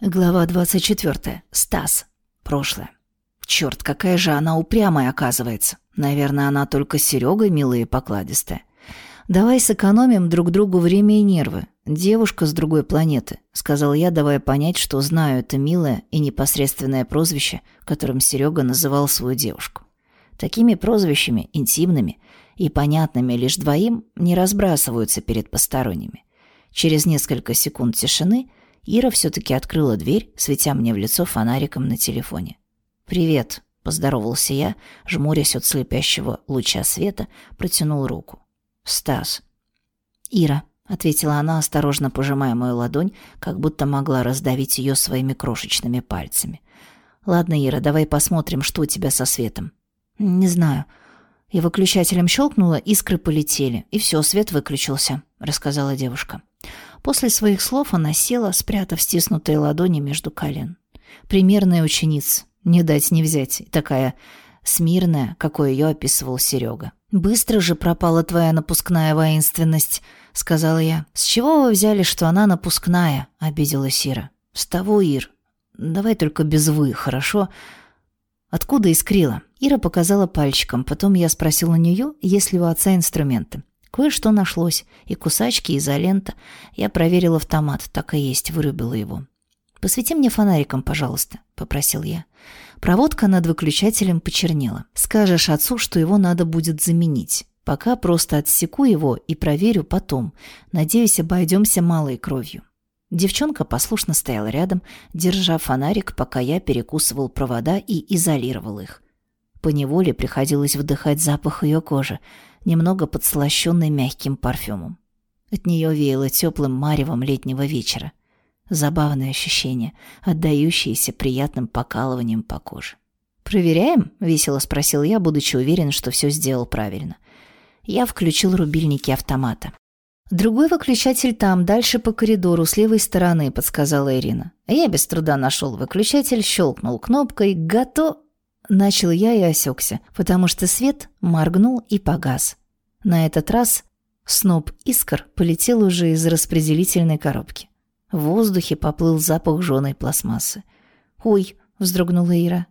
Глава 24. Стас. Прошлое. Черт, какая же она упрямая оказывается. Наверное, она только Серегой милая и покладистая. Давай сэкономим друг другу время и нервы. Девушка с другой планеты, сказал я, давая понять, что знаю это милое и непосредственное прозвище, которым Серега называл свою девушку. Такими прозвищами, интимными и понятными лишь двоим, не разбрасываются перед посторонними. Через несколько секунд тишины Ира все-таки открыла дверь, светя мне в лицо фонариком на телефоне. «Привет», — поздоровался я, жмурясь от слепящего луча света, протянул руку. «Стас». «Ира», — ответила она, осторожно пожимая мою ладонь, как будто могла раздавить ее своими крошечными пальцами. «Ладно, Ира, давай посмотрим, что у тебя со светом». «Не знаю». И выключателем щелкнуло, искры полетели, и все, свет выключился, рассказала девушка. После своих слов она села, спрятав стиснутые ладони между колен. Примерная ученица, не дать не взять, такая смирная, какой ее описывал Серега. «Быстро же пропала твоя напускная воинственность», — сказала я. «С чего вы взяли, что она напускная?» — обидела Сира. «С того, Ир. Давай только без «вы», хорошо?» «Откуда искрила?» Ира показала пальчиком, потом я спросил у нее, есть ли у отца инструменты. Кое-что нашлось. И кусачки, и изолента. Я проверил автомат. Так и есть, вырубила его. «Посвети мне фонариком, пожалуйста», — попросил я. Проводка над выключателем почернела. «Скажешь отцу, что его надо будет заменить. Пока просто отсеку его и проверю потом. Надеюсь, обойдемся малой кровью». Девчонка послушно стояла рядом, держа фонарик, пока я перекусывал провода и изолировал их. По неволе приходилось вдыхать запах ее кожи, немного подслащенный мягким парфюмом. От нее веяло теплым маревом летнего вечера. Забавное ощущение, отдающееся приятным покалыванием по коже. «Проверяем?» — весело спросил я, будучи уверен, что все сделал правильно. Я включил рубильники автомата. «Другой выключатель там, дальше по коридору, с левой стороны», — подсказала Ирина. Я без труда нашел выключатель, щелкнул кнопкой «Готов...» Начал я и осекся, потому что свет моргнул и погас. На этот раз сноп искр полетел уже из распределительной коробки. В воздухе поплыл запах жженой пластмассы. «Ой!» — вздрогнула Ира.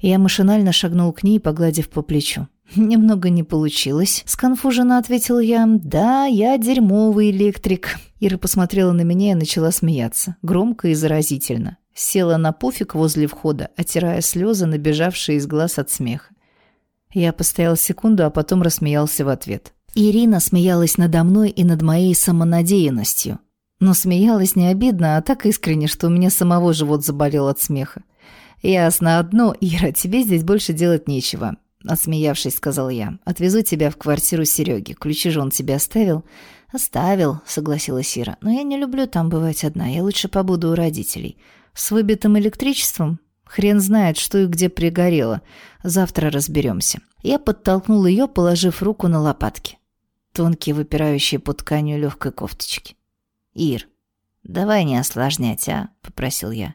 Я машинально шагнул к ней, погладив по плечу. «Немного не получилось», — сконфуженно ответил я. «Да, я дерьмовый электрик». Ира посмотрела на меня и начала смеяться. Громко и заразительно. Села на пуфик возле входа, отирая слезы, набежавшие из глаз от смеха. Я постоял секунду, а потом рассмеялся в ответ. Ирина смеялась надо мной и над моей самонадеянностью. Но смеялась не обидно, а так искренне, что у меня самого живот заболел от смеха. «Ясно одно, Ира, тебе здесь больше делать нечего», — отсмеявшись, сказал я. «Отвезу тебя в квартиру Сереги. Ключи же он тебе оставил?» «Оставил», — согласилась Ира. «Но я не люблю там бывать одна. Я лучше побуду у родителей. С выбитым электричеством? Хрен знает, что и где пригорело. Завтра разберемся. Я подтолкнул ее, положив руку на лопатки. Тонкие, выпирающие под тканью легкой кофточки. «Ир, давай не осложнять, а?» — попросил я.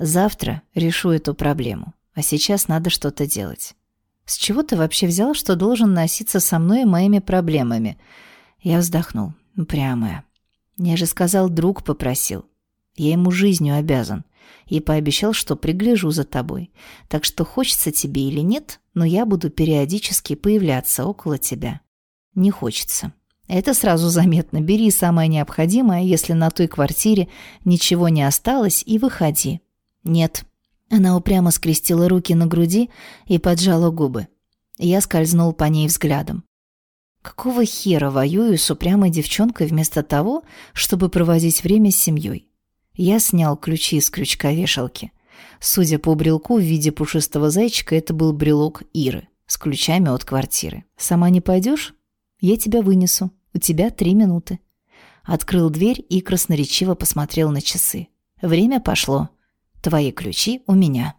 «Завтра решу эту проблему, а сейчас надо что-то делать». «С чего ты вообще взял, что должен носиться со мной и моими проблемами?» Я вздохнул. Упрямая. Я же сказал, друг попросил. Я ему жизнью обязан и пообещал, что пригляжу за тобой. Так что хочется тебе или нет, но я буду периодически появляться около тебя. Не хочется. Это сразу заметно. Бери самое необходимое, если на той квартире ничего не осталось, и выходи. Нет. Она упрямо скрестила руки на груди и поджала губы. Я скользнул по ней взглядом. Какого хера воюю с упрямой девчонкой вместо того, чтобы проводить время с семьей? Я снял ключи из крючка вешалки. Судя по брелку в виде пушистого зайчика, это был брелок Иры с ключами от квартиры. «Сама не пойдешь? Я тебя вынесу. У тебя три минуты». Открыл дверь и красноречиво посмотрел на часы. «Время пошло. Твои ключи у меня».